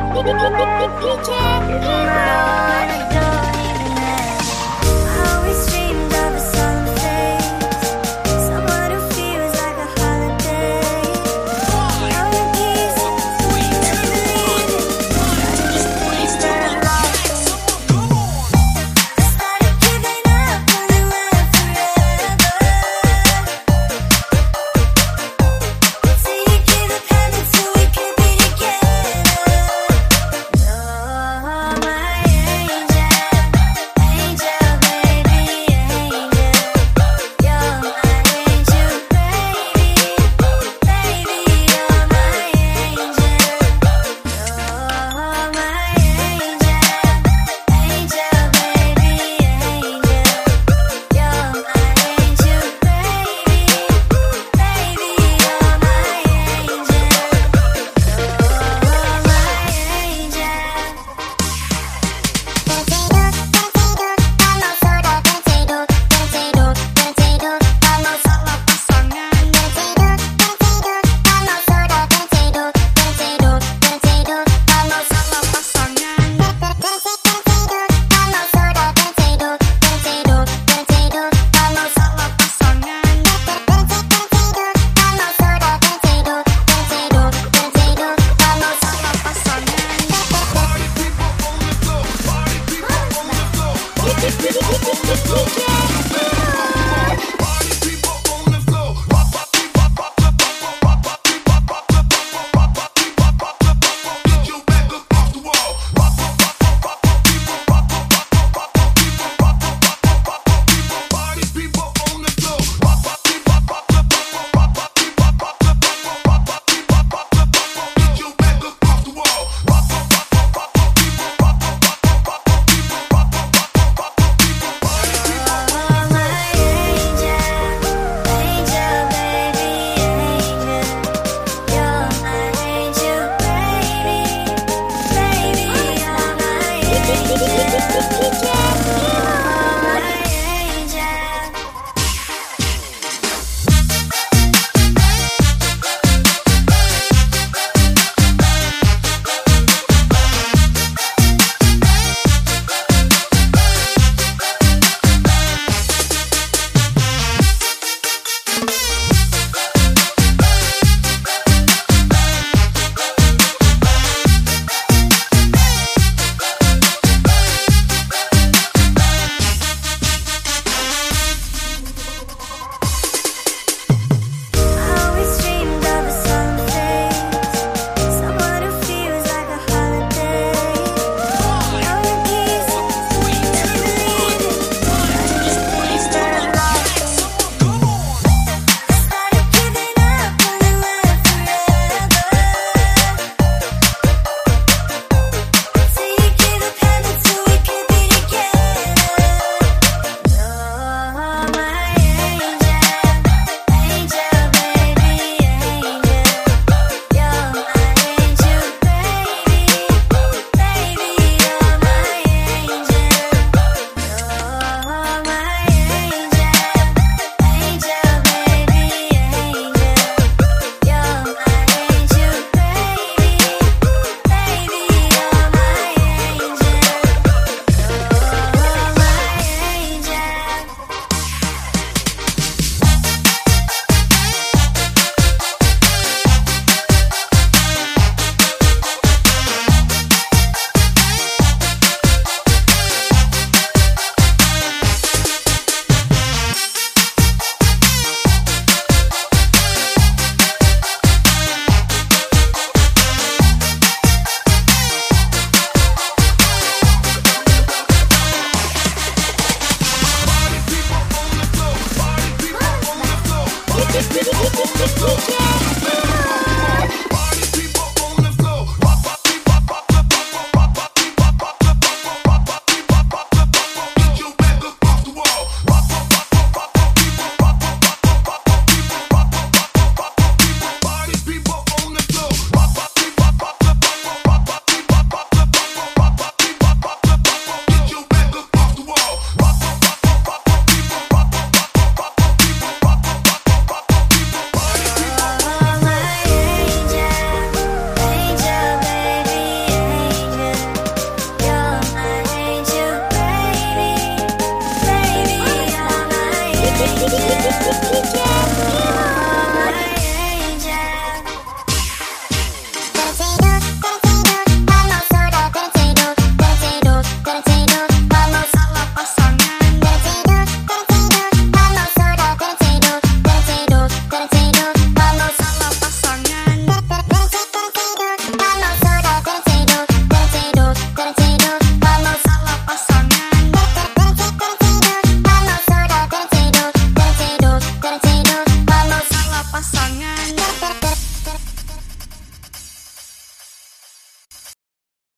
DJ